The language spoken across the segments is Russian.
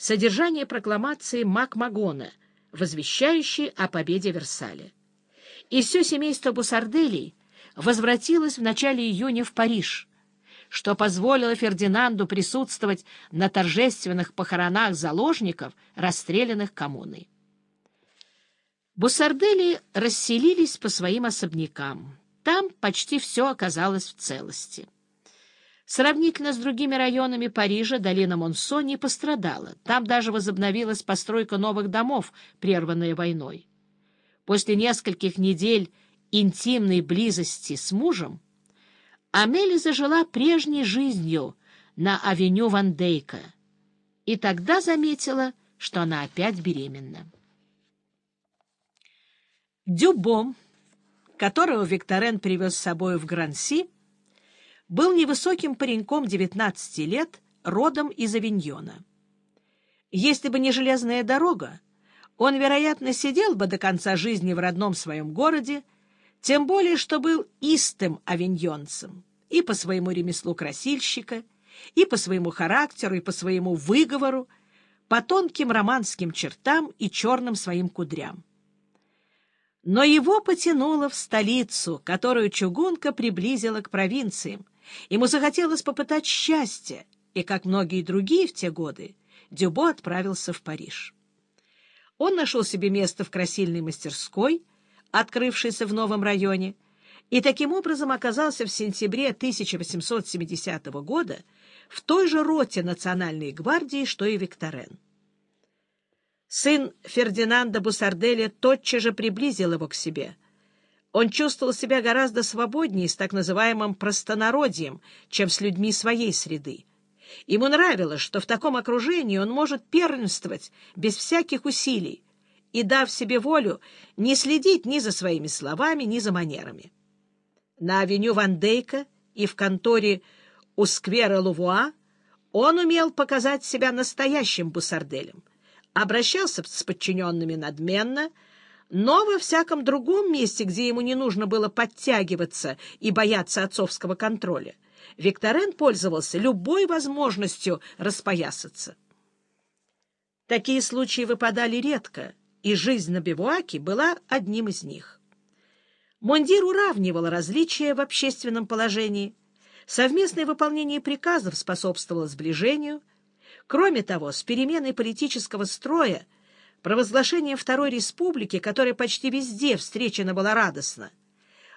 содержание прокламации Макмагона, возвещающей о победе Версаля. И все семейство Бусарделей возвратилось в начале июня в Париж, что позволило Фердинанду присутствовать на торжественных похоронах заложников, расстрелянных коммуной. Бусардели расселились по своим особнякам. Там почти все оказалось в целости. Сравнительно с другими районами Парижа долина Монсо не пострадала. Там даже возобновилась постройка новых домов, прерванная войной. После нескольких недель интимной близости с мужем Амели зажила прежней жизнью на авеню Вандейка и тогда заметила, что она опять беременна. Дюбом, которого Викторен привез с собой в Гранси, был невысоким пареньком 19 лет, родом из Авиньона. Если бы не железная дорога, он, вероятно, сидел бы до конца жизни в родном своем городе, тем более, что был истым авиньонцем и по своему ремеслу красильщика, и по своему характеру, и по своему выговору, по тонким романским чертам и черным своим кудрям. Но его потянуло в столицу, которую чугунка приблизила к провинциям. Ему захотелось попытать счастье, и, как многие другие в те годы, Дюбо отправился в Париж. Он нашел себе место в красильной мастерской, открывшейся в новом районе, и таким образом оказался в сентябре 1870 года в той же роте Национальной гвардии, что и Викторен. Сын Фердинанда Бусарделя тотчас же приблизил его к себе. Он чувствовал себя гораздо свободнее с так называемым простонародьем, чем с людьми своей среды. Ему нравилось, что в таком окружении он может первенствовать без всяких усилий и, дав себе волю, не следить ни за своими словами, ни за манерами. На авеню Ван Дейка и в конторе у сквера Лувуа он умел показать себя настоящим бусарделем, обращался с подчиненными надменно, но во всяком другом месте, где ему не нужно было подтягиваться и бояться отцовского контроля, Викторен пользовался любой возможностью распоясаться. Такие случаи выпадали редко, и жизнь на бивуаке была одним из них. Мундир уравнивал различия в общественном положении, совместное выполнение приказов способствовало сближению, кроме того, с переменой политического строя, провозглашением Второй Республики, которая почти везде встречена была радостно,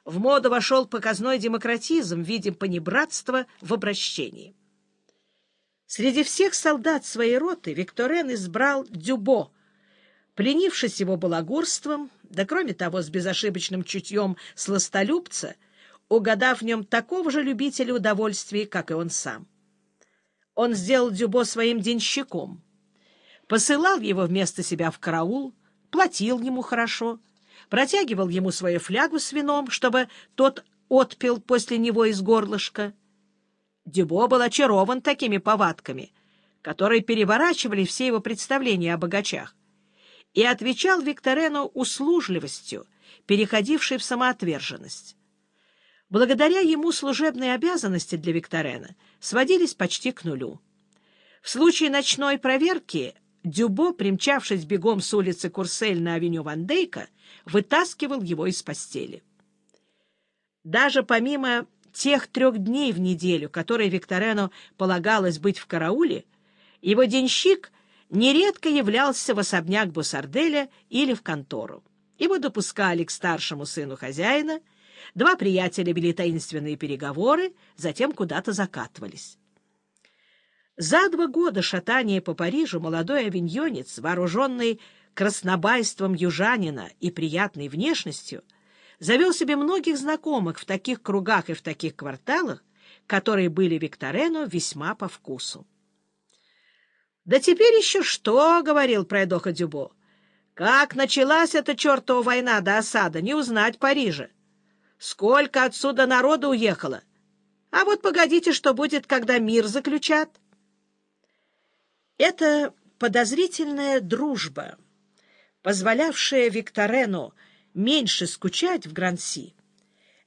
в моду вошел показной демократизм в виде понебратства в обращении. Среди всех солдат своей роты Викторен избрал Дюбо, пленившись его балагурством, да кроме того с безошибочным чутьем сластолюбца, угадав в нем такого же любителя удовольствий, как и он сам. Он сделал Дюбо своим денщиком, посылал его вместо себя в караул, платил ему хорошо — протягивал ему свою флягу с вином, чтобы тот отпил после него из горлышка. Дюбо был очарован такими повадками, которые переворачивали все его представления о богачах, и отвечал Викторену услужливостью, переходившей в самоотверженность. Благодаря ему служебные обязанности для Викторена сводились почти к нулю. В случае ночной проверки Дюбо, примчавшись бегом с улицы Курсель на авеню Вандейка, вытаскивал его из постели. Даже помимо тех трех дней в неделю, которые Викторену полагалось быть в карауле, его денщик нередко являлся в особняк Бусарделя или в контору. Его допускали к старшему сыну хозяина, два приятеля вели таинственные переговоры, затем куда-то закатывались. За два года шатания по Парижу молодой авиньонец, вооруженный краснобайством южанина и приятной внешностью, завел себе многих знакомых в таких кругах и в таких кварталах, которые были Викторену весьма по вкусу. «Да теперь еще что?» — говорил Пройдоха Дюбо. «Как началась эта чертова война до осада, не узнать Парижа. Сколько отсюда народу уехало! А вот погодите, что будет, когда мир заключат». Эта подозрительная дружба, позволявшая Викторену меньше скучать в Гранси,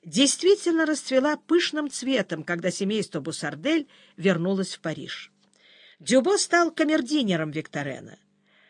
действительно расцвела пышным цветом, когда семейство Бусардель вернулось в Париж. Дюбо стал камердинером Викторена.